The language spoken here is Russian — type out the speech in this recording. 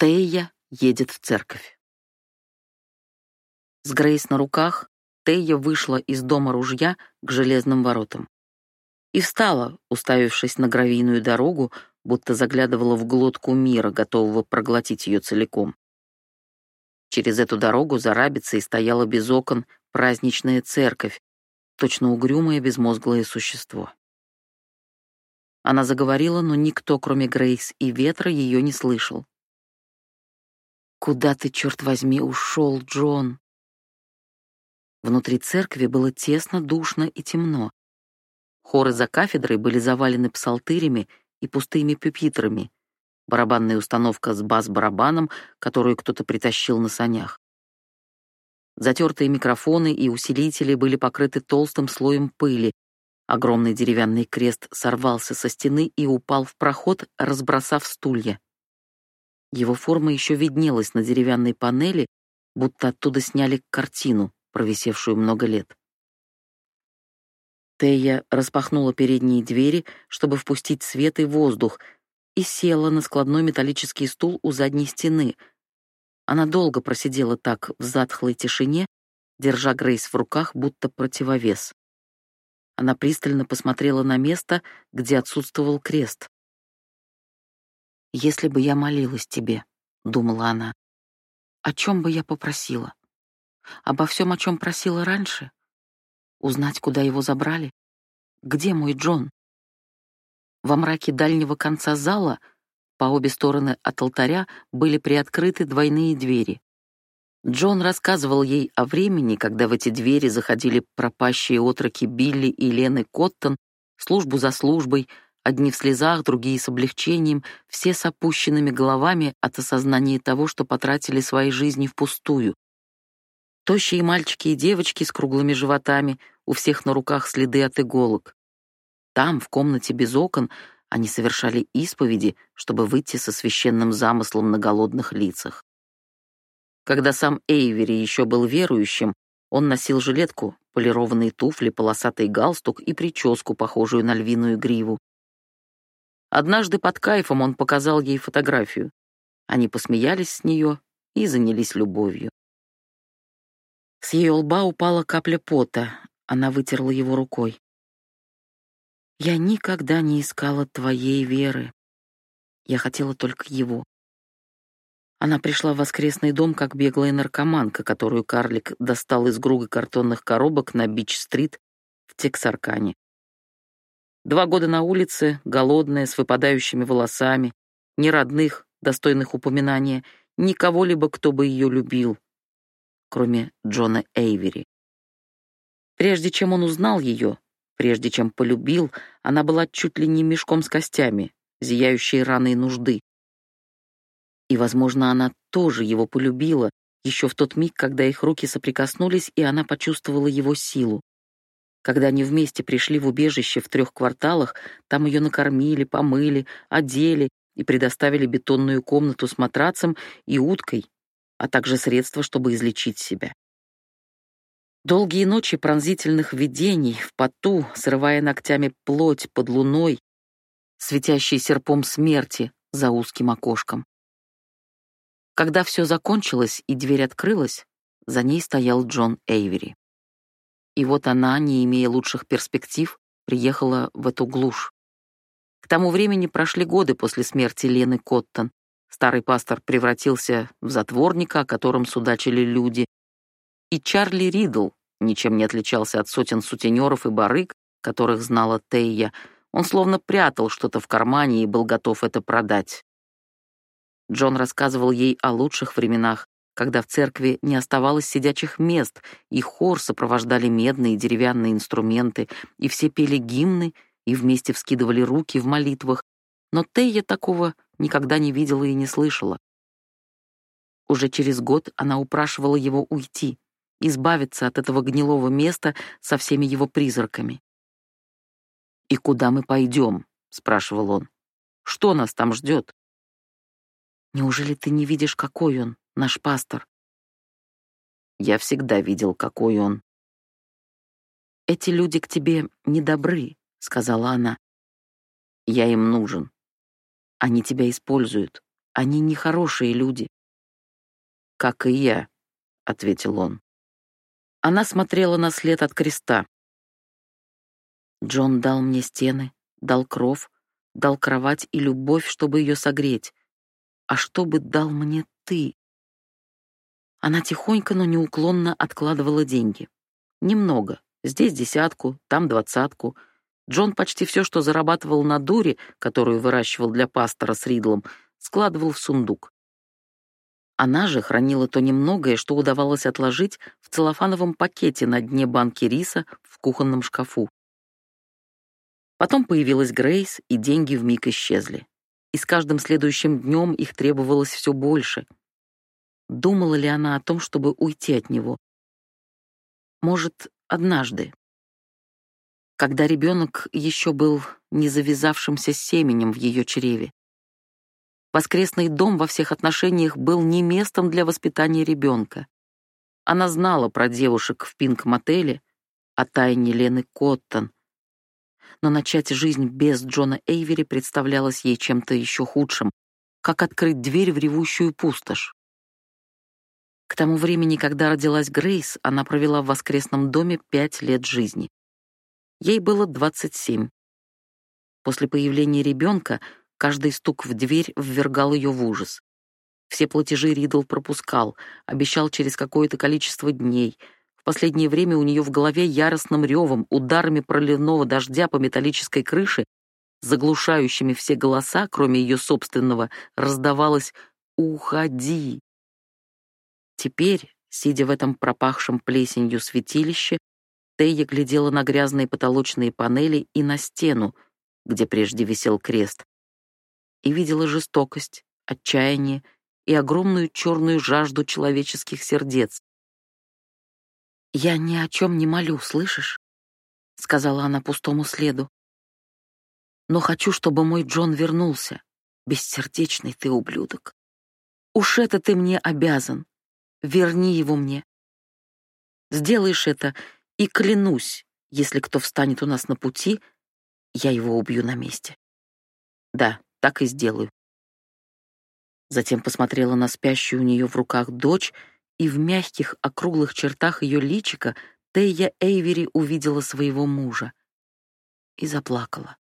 Тея едет в церковь. С Грейс на руках Тея вышла из дома ружья к железным воротам. И встала, уставившись на гравийную дорогу, будто заглядывала в глотку мира, готового проглотить ее целиком. Через эту дорогу за рабицей стояла без окон праздничная церковь, точно угрюмое безмозглое существо. Она заговорила, но никто, кроме Грейс и Ветра, ее не слышал. «Куда ты, черт возьми, ушел, Джон?» Внутри церкви было тесно, душно и темно. Хоры за кафедрой были завалены псалтырями и пустыми пюпитрами, барабанная установка с бас-барабаном, которую кто-то притащил на санях. Затертые микрофоны и усилители были покрыты толстым слоем пыли. Огромный деревянный крест сорвался со стены и упал в проход, разбросав стулья. Его форма еще виднелась на деревянной панели, будто оттуда сняли картину, провисевшую много лет. Тея распахнула передние двери, чтобы впустить свет и воздух, и села на складной металлический стул у задней стены. Она долго просидела так в затхлой тишине, держа Грейс в руках, будто противовес. Она пристально посмотрела на место, где отсутствовал крест. «Если бы я молилась тебе», — думала она, — «о чем бы я попросила? Обо всем, о чем просила раньше? Узнать, куда его забрали? Где мой Джон?» Во мраке дальнего конца зала, по обе стороны от алтаря, были приоткрыты двойные двери. Джон рассказывал ей о времени, когда в эти двери заходили пропащие отроки Билли и Лены Коттон, службу за службой — Одни в слезах, другие с облегчением, все с опущенными головами от осознания того, что потратили свои жизни впустую. Тощие мальчики и девочки с круглыми животами, у всех на руках следы от иголок. Там, в комнате без окон, они совершали исповеди, чтобы выйти со священным замыслом на голодных лицах. Когда сам Эйвери еще был верующим, он носил жилетку, полированные туфли, полосатый галстук и прическу, похожую на львиную гриву. Однажды под кайфом он показал ей фотографию. Они посмеялись с нее и занялись любовью. С ее лба упала капля пота, она вытерла его рукой. «Я никогда не искала твоей веры. Я хотела только его». Она пришла в воскресный дом как беглая наркоманка, которую карлик достал из груга картонных коробок на Бич-стрит в Тексаркане. Два года на улице, голодная, с выпадающими волосами, ни родных, достойных упоминания, ни кого-либо, кто бы ее любил, кроме Джона Эйвери. Прежде чем он узнал ее, прежде чем полюбил, она была чуть ли не мешком с костями, зияющей раной нужды. И, возможно, она тоже его полюбила, еще в тот миг, когда их руки соприкоснулись, и она почувствовала его силу. Когда они вместе пришли в убежище в трех кварталах, там ее накормили, помыли, одели и предоставили бетонную комнату с матрацем и уткой, а также средства, чтобы излечить себя. Долгие ночи пронзительных видений в поту, срывая ногтями плоть под луной, светящей серпом смерти за узким окошком. Когда все закончилось и дверь открылась, за ней стоял Джон Эйвери. И вот она, не имея лучших перспектив, приехала в эту глушь. К тому времени прошли годы после смерти Лены Коттон. Старый пастор превратился в затворника, о котором судачили люди. И Чарли Ридл ничем не отличался от сотен сутенеров и барыг, которых знала Тейя. Он словно прятал что-то в кармане и был готов это продать. Джон рассказывал ей о лучших временах, когда в церкви не оставалось сидячих мест, и хор сопровождали медные и деревянные инструменты, и все пели гимны и вместе вскидывали руки в молитвах, но Тея такого никогда не видела и не слышала. Уже через год она упрашивала его уйти, избавиться от этого гнилого места со всеми его призраками. «И куда мы пойдем?» — спрашивал он. «Что нас там ждет?» «Неужели ты не видишь, какой он?» Наш пастор. Я всегда видел, какой он. Эти люди к тебе недобры, сказала она. Я им нужен. Они тебя используют. Они нехорошие люди. «Как и я», — ответил он. Она смотрела на след от креста. Джон дал мне стены, дал кров, дал кровать и любовь, чтобы ее согреть. А что бы дал мне ты? Она тихонько, но неуклонно откладывала деньги. Немного. Здесь десятку, там двадцатку. Джон почти все, что зарабатывал на дуре, которую выращивал для пастора с Ридлом, складывал в сундук. Она же хранила то немногое, что удавалось отложить в целлофановом пакете на дне банки риса в кухонном шкафу. Потом появилась Грейс, и деньги вмиг исчезли. И с каждым следующим днем их требовалось все больше. Думала ли она о том, чтобы уйти от него? Может, однажды, когда ребенок еще был не завязавшимся семенем в ее чреве. Воскресный дом во всех отношениях был не местом для воспитания ребенка. Она знала про девушек в Пинк-мотеле, о тайне Лены Коттон. Но начать жизнь без Джона Эйвери представлялось ей чем-то еще худшим, как открыть дверь в ревущую пустошь. Тому времени, когда родилась Грейс, она провела в воскресном доме пять лет жизни. Ей было 27. После появления ребенка Каждый стук в дверь ввергал ее в ужас. Все платежи Ридл пропускал, обещал через какое-то количество дней. В последнее время у нее в голове яростным ревом, ударами проливного дождя по металлической крыше, заглушающими все голоса, кроме ее собственного, раздавалось «Уходи!». Теперь, сидя в этом пропахшем плесенью святилище, Тея глядела на грязные потолочные панели и на стену, где прежде висел крест, и видела жестокость, отчаяние и огромную черную жажду человеческих сердец. «Я ни о чем не молю, слышишь?» — сказала она пустому следу. «Но хочу, чтобы мой Джон вернулся. Бессердечный ты ублюдок. Уж это ты мне обязан. Верни его мне. Сделаешь это, и клянусь, если кто встанет у нас на пути, я его убью на месте. Да, так и сделаю. Затем посмотрела на спящую у нее в руках дочь, и в мягких округлых чертах ее личика Тея Эйвери увидела своего мужа и заплакала.